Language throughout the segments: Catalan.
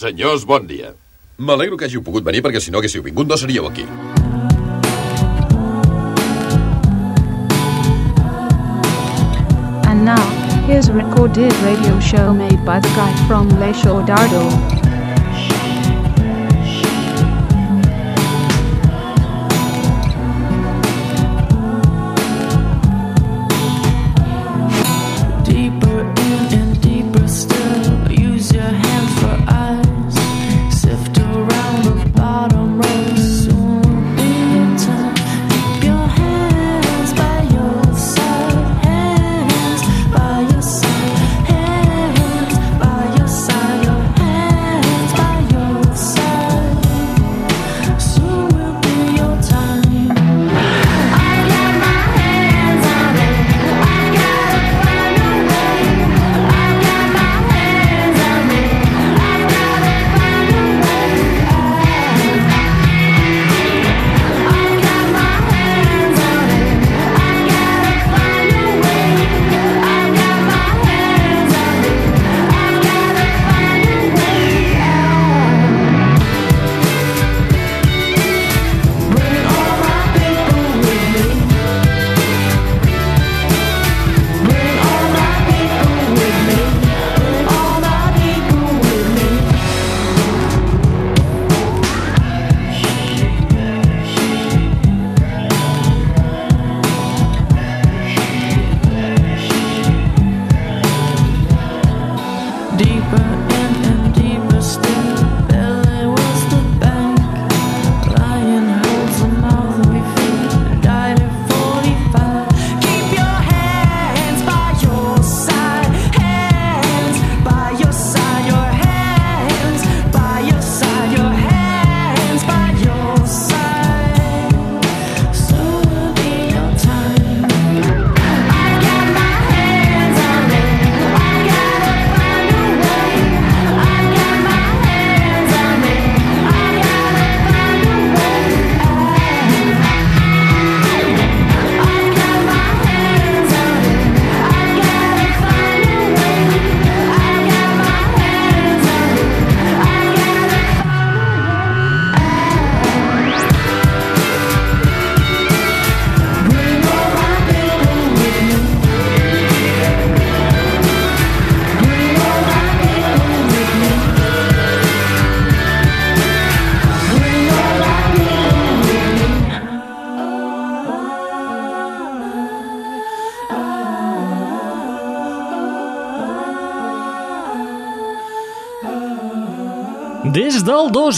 Senyors, bon dia. M'alegro que hàgiu pogut venir perquè si no haguéssiu vingut no seríeu aquí. And now, here's a recorded radio show made by the guy from Le Show Dardo.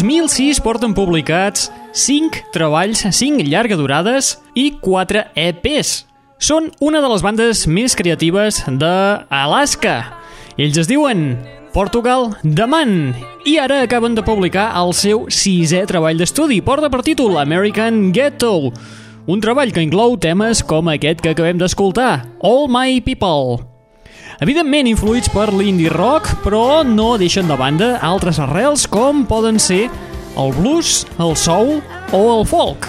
2006 porten publicats 5 treballs, 5 llarga durades i 4 EPs. Són una de les bandes més creatives d'Alaska. Ells es diuen Portugal The Man i ara acaben de publicar el seu sisè treball d'estudi. Porta per títol American Ghetto, un treball que inclou temes com aquest que acabem d'escoltar, All My People. Evidentment influïts per l'indie rock, però no deixen de banda altres arrels com poden ser el blues, el soul o el folk.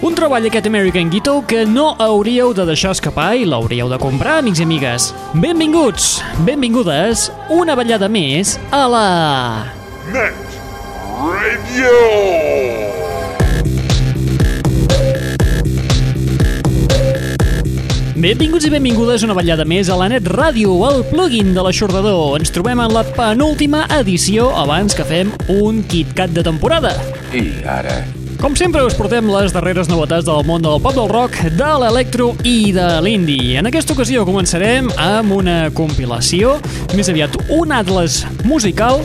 Un treball aquest American Ghetto que no hauríeu de deixar escapar i l'hauríeu de comprar, amics i amigues. Benvinguts, benvingudes, una ballada més a la... Net Radio. Benvinguts i benvingudes una ballada més a la Net Ràdio, el plugin de l'aixordador. Ens trobem en la penúltima edició abans que fem un KitKat de temporada. I ara? Com sempre us portem les darreres novetats del món del pop del rock, de l'electro i de l'indie. En aquesta ocasió començarem amb una compilació, més aviat un atles musical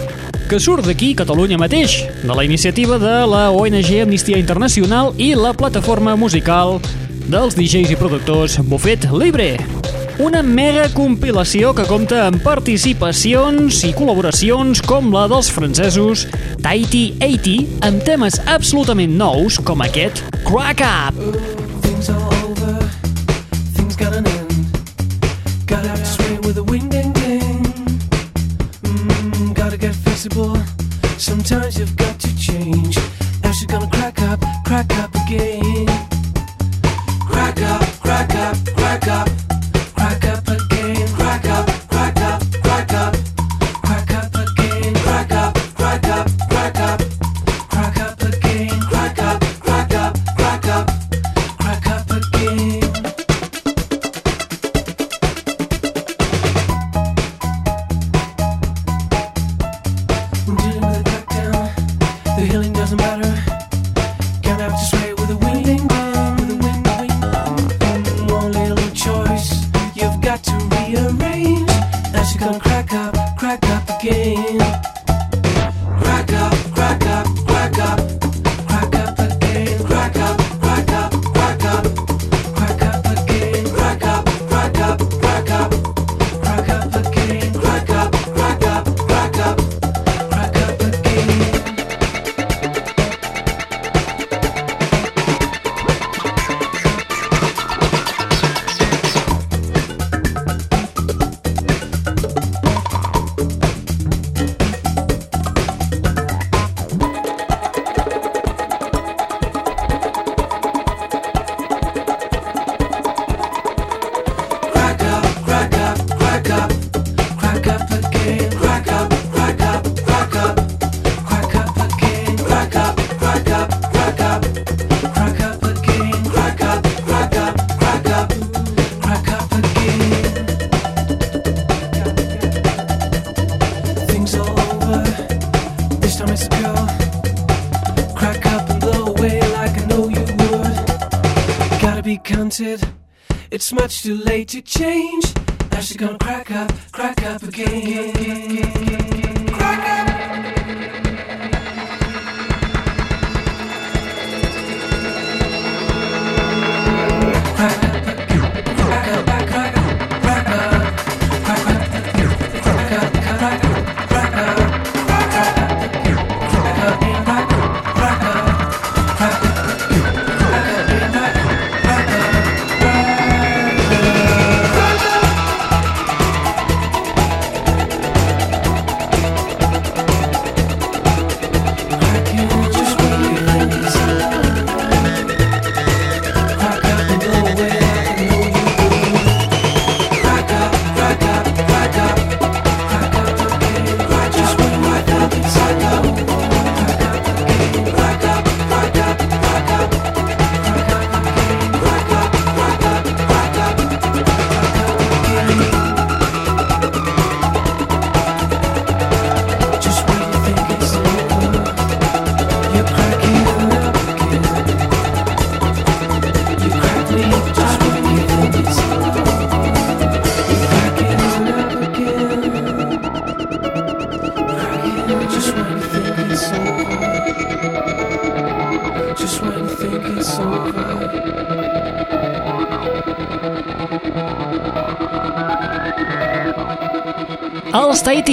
que surt d'aquí, Catalunya mateix, de la iniciativa de la ONG Amnistia Internacional i la plataforma musical dels DJs i productors Buffet Libre. Una mega compilació que compta amb participacions i col·laboracions com la dels francesos Tahiti 80 amb temes absolutament nous com aquest Crack Up. Things over, things got an end. Swing with and ding. Mm, get. Sometimes you've got Counted. It's much too late to change. Now she's gonna crack up, crack up again.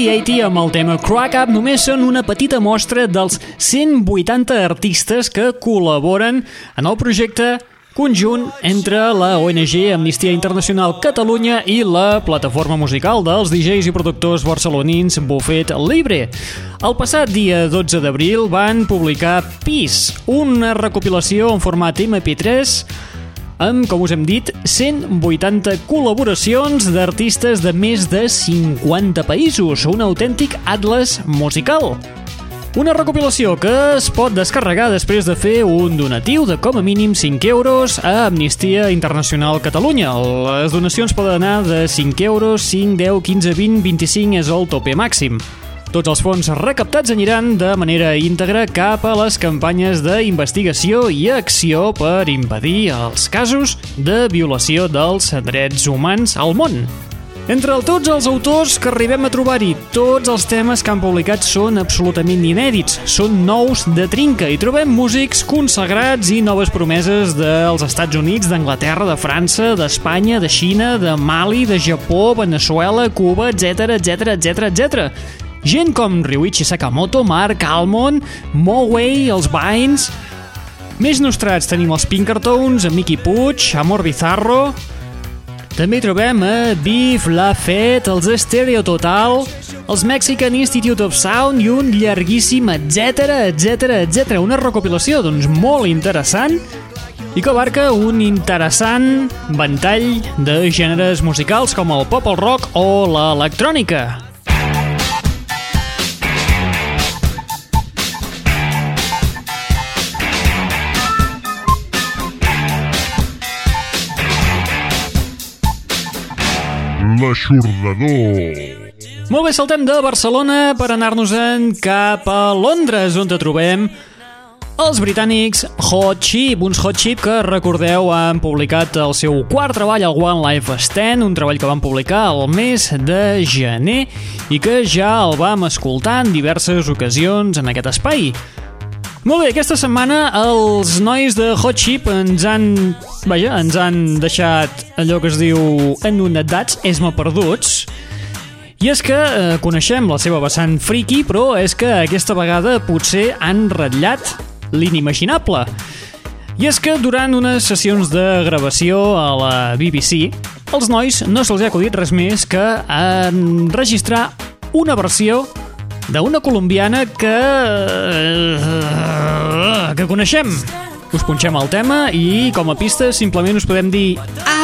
1980 amb el tema Crack Up només són una petita mostra dels 180 artistes que col·laboren en el projecte conjunt entre la ONG Amnistia Internacional Catalunya i la plataforma musical dels DJs i productors barcelonins Buffet Libre. El passat dia 12 d'abril van publicar Peace, una recopilació en format MP3 amb, com us hem dit, 180 col·laboracions d'artistes de més de 50 països, un autèntic atlas musical. Una recopilació que es pot descarregar després de fer un donatiu de com a mínim 5 euros a Amnistia Internacional Catalunya. Les donacions poden anar de 5 euros, 5, 10, 15, 20, 25 és el tope màxim. Tots els fons recaptats aniran de manera íntegra cap a les campanyes d'investigació i acció per impedir els casos de violació dels drets humans al món. Entre tots els autors que arribem a trobar-hi, tots els temes que han publicat són absolutament inèdits, són nous de trinca i trobem músics consagrats i noves promeses dels Estats Units, d'Anglaterra, de França, d'Espanya, de Xina, de Mali, de Japó, Venezuela, Cuba, etc etc etc etc. Gent com Ryuichi Sakamoto, Mark Almond, Moway, els Vines... Més nostrats tenim els Pinkertons, en Mickey Puig, Amor Bizarro... També trobem a Beef, La Fête, els Stereo Total, els Mexican Institute of Sound i un llarguíssim etc etc etc. Una recopilació doncs molt interessant i que abarca un interessant ventall de gèneres musicals com el pop, el rock o l'electrònica. L'aixordador. Molt bé, saltem de Barcelona per anar-nos-en cap a Londres, on te trobem els britànics Hot Chip, uns Hot Chip que, recordeu, han publicat el seu quart treball, el One Life Stand, un treball que van publicar al mes de gener i que ja el vam escoltar en diverses ocasions en aquest espai. Molt bé, aquesta setmana els nois de Hot Chip ens han... Vaja, ens han deixat allò que es diu enonadats, esma perduts, i és que eh, coneixem la seva vessant friki, però és que aquesta vegada potser han ratllat l'inimaginable. I és que durant unes sessions de gravació a la BBC, els nois no se'ls ha acudit res més que enregistrar una versió d'una colombiana que... eh, que coneixem. Us punxem el tema i, com a pista, simplement us podem dir... Au!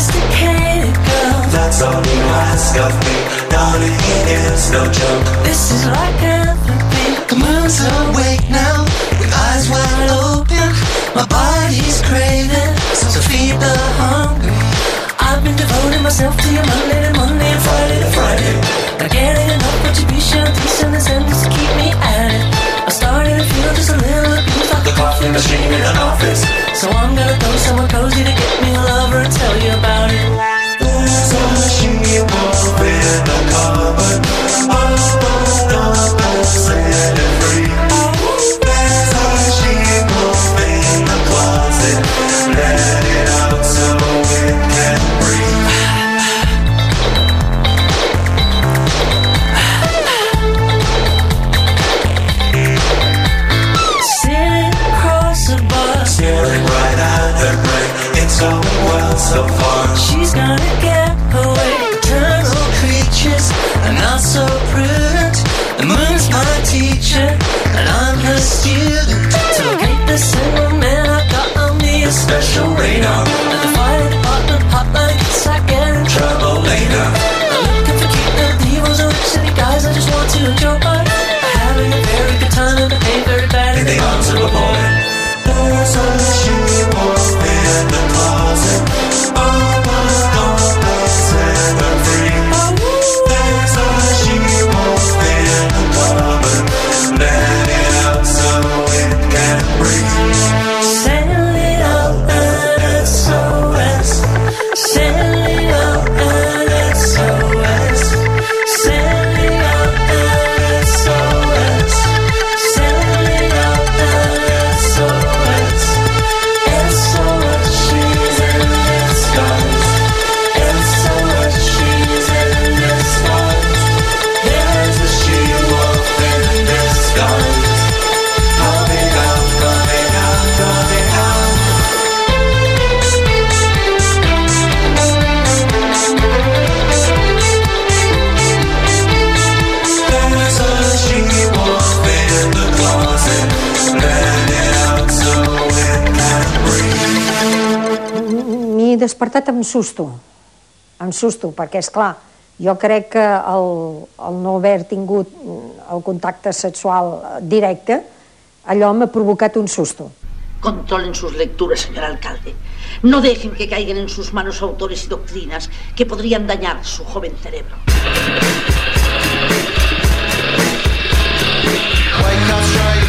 A domesticated girl. That's all you ask of me. Darling, it is no joke. This is like everything. The moon's awake now, with eyes wide open. My body's craving, so feed the hungry. I've been devoting myself to you Monday to Monday and Friday to Friday. Not getting enough retribution, decent incentives to keep me at it. Starting to feel just a little abused like The coffee machine in an office. So I'm gonna go somewhere cozy to get me a lover and tell you about it. There's a she-wolf in susto, amb susto, perquè, és clar, jo crec que el, el no haver tingut el contacte sexual directe, allò m'ha provocat un susto. Controlen sus lecturas, señor alcalde. No dejen que caigan en sus manos autores y doctrinas que podrían dañar su joven cerebro. Wake up straight,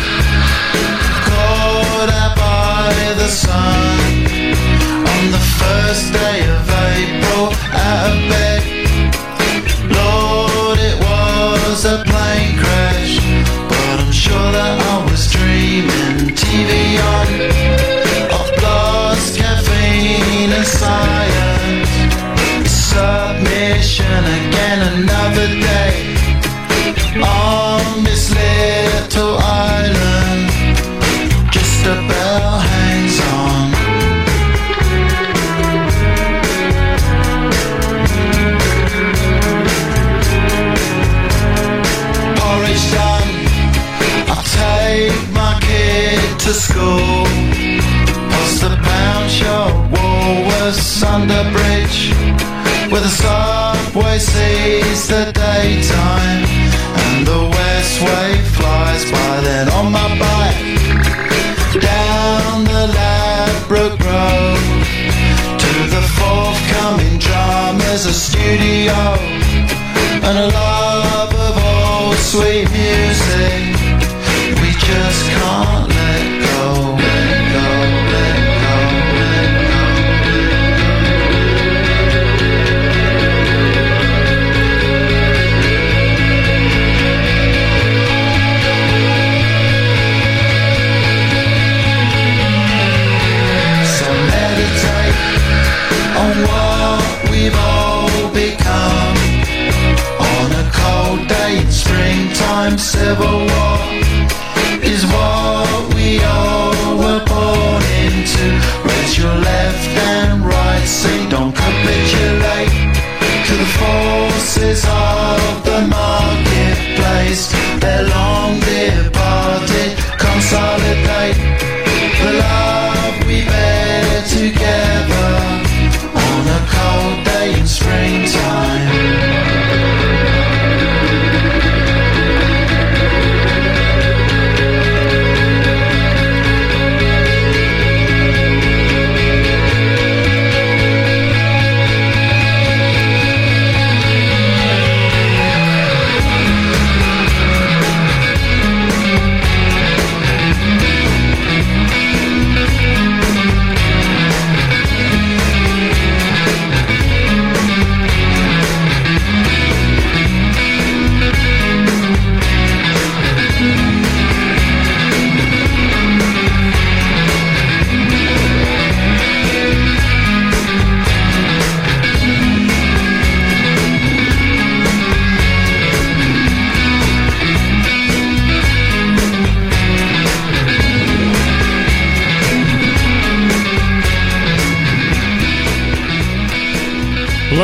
caught out by the sun. First day of April, out of bed. Lord, it was a plane crash, but I'm sure that I was dreaming. TV on, of lost caffeine and science. Submission again, another day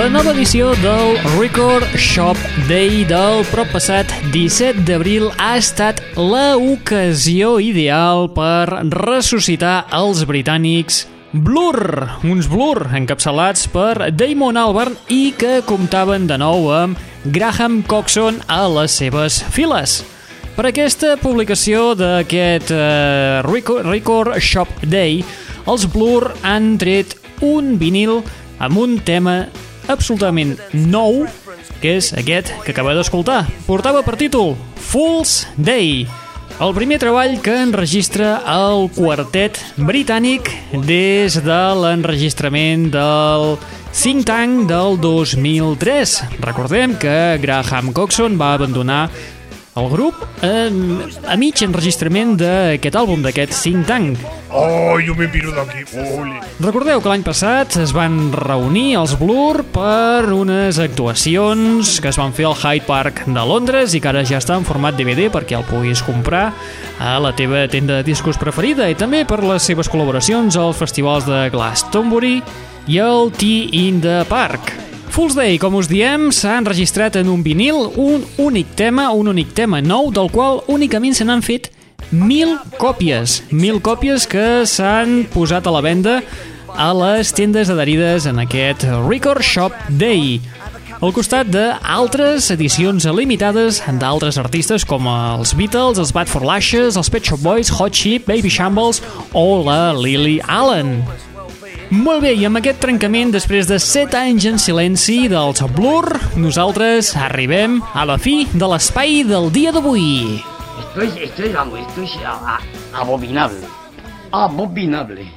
La nova edició del Record Shop Day del proppassat 17 d'abril ha estat la ocasió ideal per ressuscitar els britànics Blur, uns Blur encapçalats per Damon Albarn i que comptaven de nou amb Graham Coxon a les seves files. Per aquesta publicació d'aquest eh, Record Shop Day, els Blur han tret un vinil amb un tema absolutament nou, que és aquest que acaba d'escoltar. Portava per títol Fool's Day, el primer treball que enregistra el quartet britànic des de l'enregistrament del think tank del 2003. Recordem que Graham Coxon va abandonar el grup eh, a mig enregistrament d'aquest àlbum, d'aquest think tank. Oh, jo me piro d'aquí. Recordeu que l'any passat es van reunir els Blur per unes actuacions que es van fer al Hyde Park de Londres i que ara ja està en format DVD perquè el puguis comprar a la teva tenda de discos preferida i també per les seves col·laboracions als festivals de Glastonbury i el Tea in the Park. Fool's Day, com us diem, s'ha enregistrat en un vinil un únic tema, un únic tema nou, del qual únicament se n'han fet mil còpies. Mil còpies que s'han posat a la venda a les tendes adherides en aquest Record Shop Day al costat d'altres edicions limitades d'altres artistes com els Beatles, els Bad for Lashes, els Pet Shop Boys, Hot Chip, Baby Shambles o la Lily Allen. Molt bé, i amb aquest trencament, després de 7 anys en silenci dels Blur, nosaltres arribem a la fi de l'espai del dia d'avui. Esto es, esto es, vamos, esto es a- a- abominable. Abominable.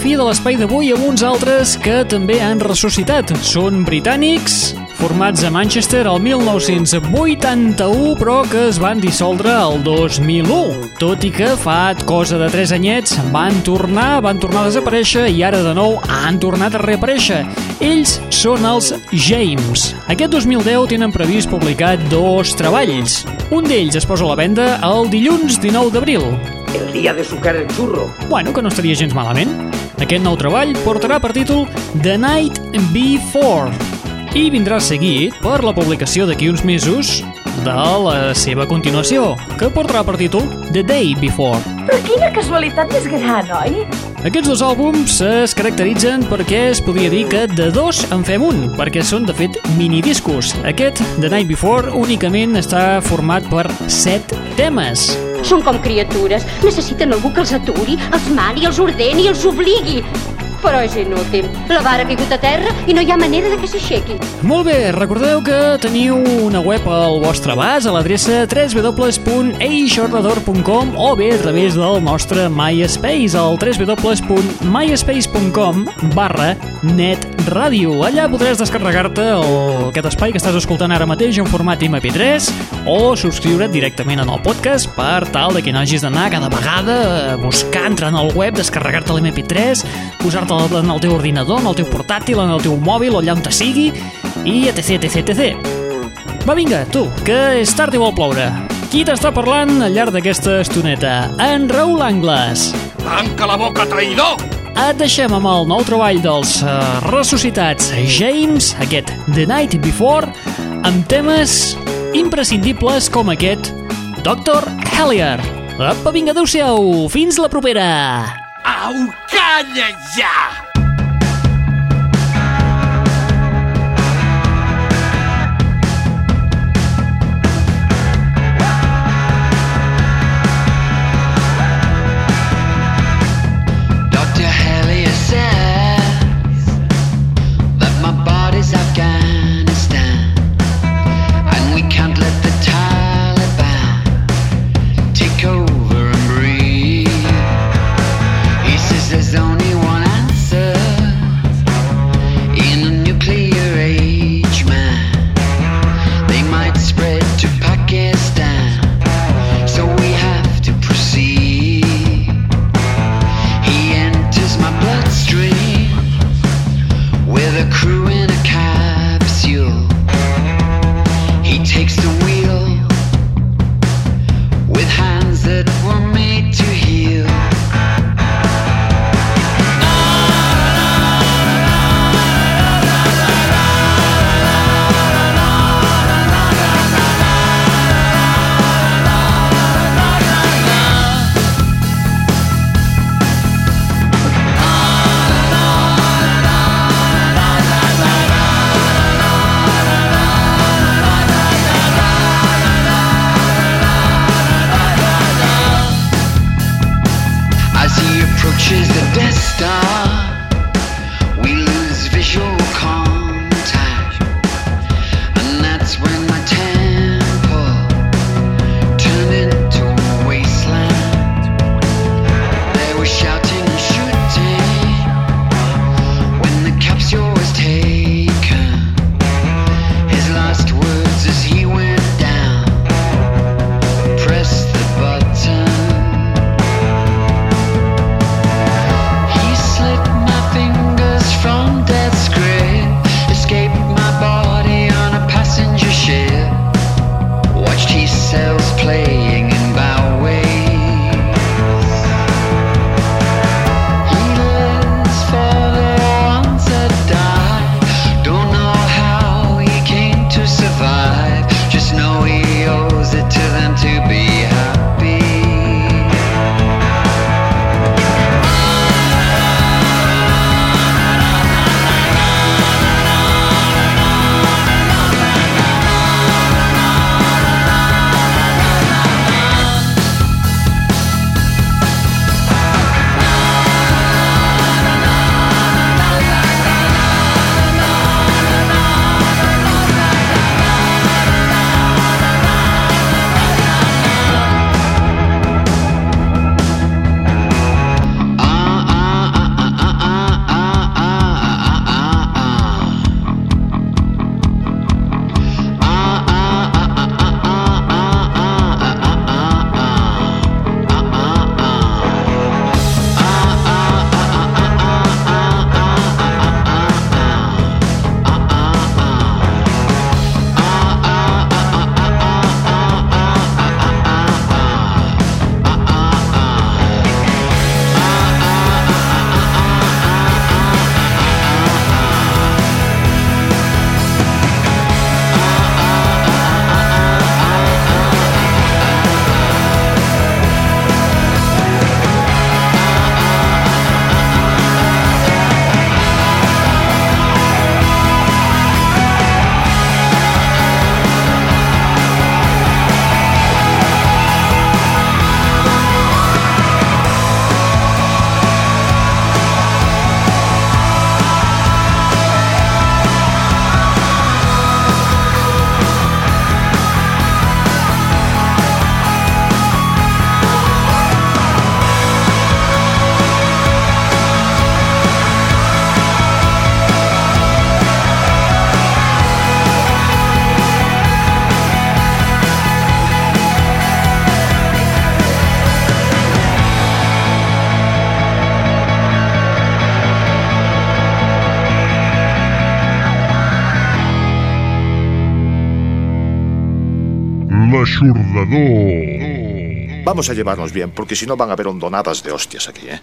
Fi de l'espai d'avui amb uns altres que també han ressuscitat. Són britànics, formats a Manchester el 1981, però que es van dissoldre el 2001. Tot i que fa cosa de 3 anyets van tornar, van tornar a desaparèixer i ara de nou han tornat a reaparèixer. Ells són els James. Aquest 2010 tenen previst publicar dos treballs. Un d'ells es posa a la venda el dilluns 19 d'abril. El día de sucar el churro. Bueno, que no estaria gens malament. Aquest nou treball portarà per títol The Night Before i vindrà seguit per la publicació d'aquí uns mesos de la seva continuació, que portarà per títol The Day Before. Però quina casualitat més gran, oi? Aquests dos àlbums es caracteritzen perquè es podria dir que de dos en fem un, perquè són de fet minidiscos. Aquest, The Night Before, únicament està format per set temes. Són com criatures. Necessiten algú que els aturi, els mani, els ordeni, els obligui. Però és inútil. La vara ha caigut a terra i no hi ha manera de que s'aixequi. Molt bé, recordeu que teniu una web al vostre abast a l'adreça www.eixordador.com o bé a través del nostre MySpace al www.myspace.com barra netradio. Allà podràs descarregar-te aquest espai que estàs escoltant ara mateix en format MP3 o subscriure't directament en el podcast per tal de que no hagis d'anar cada vegada a buscar, entrar en el web, descarregar-te l'MP3, posar-te en el teu ordinador, en el teu portàtil, en el teu mòbil allà on te sigui i etc, etc, etc. Va, vinga, tu, que és tard i vol ploure. Qui t'està parlant al llarg d'aquesta estoneta? En Raül Angles. Tanca la boca, traïdor! Et deixem amb el nou treball dels uh, ressuscitats James, aquest The Night Before, amb temes imprescindibles com aquest Dr. Hellier. Apa, vinga, adeu-siau, fins la propera! Calcanha! approaches the Death Star, we lose visual. Vamos a llevarnos bien, porque si no van a haber hondonadas de hostias aquí, ¿eh?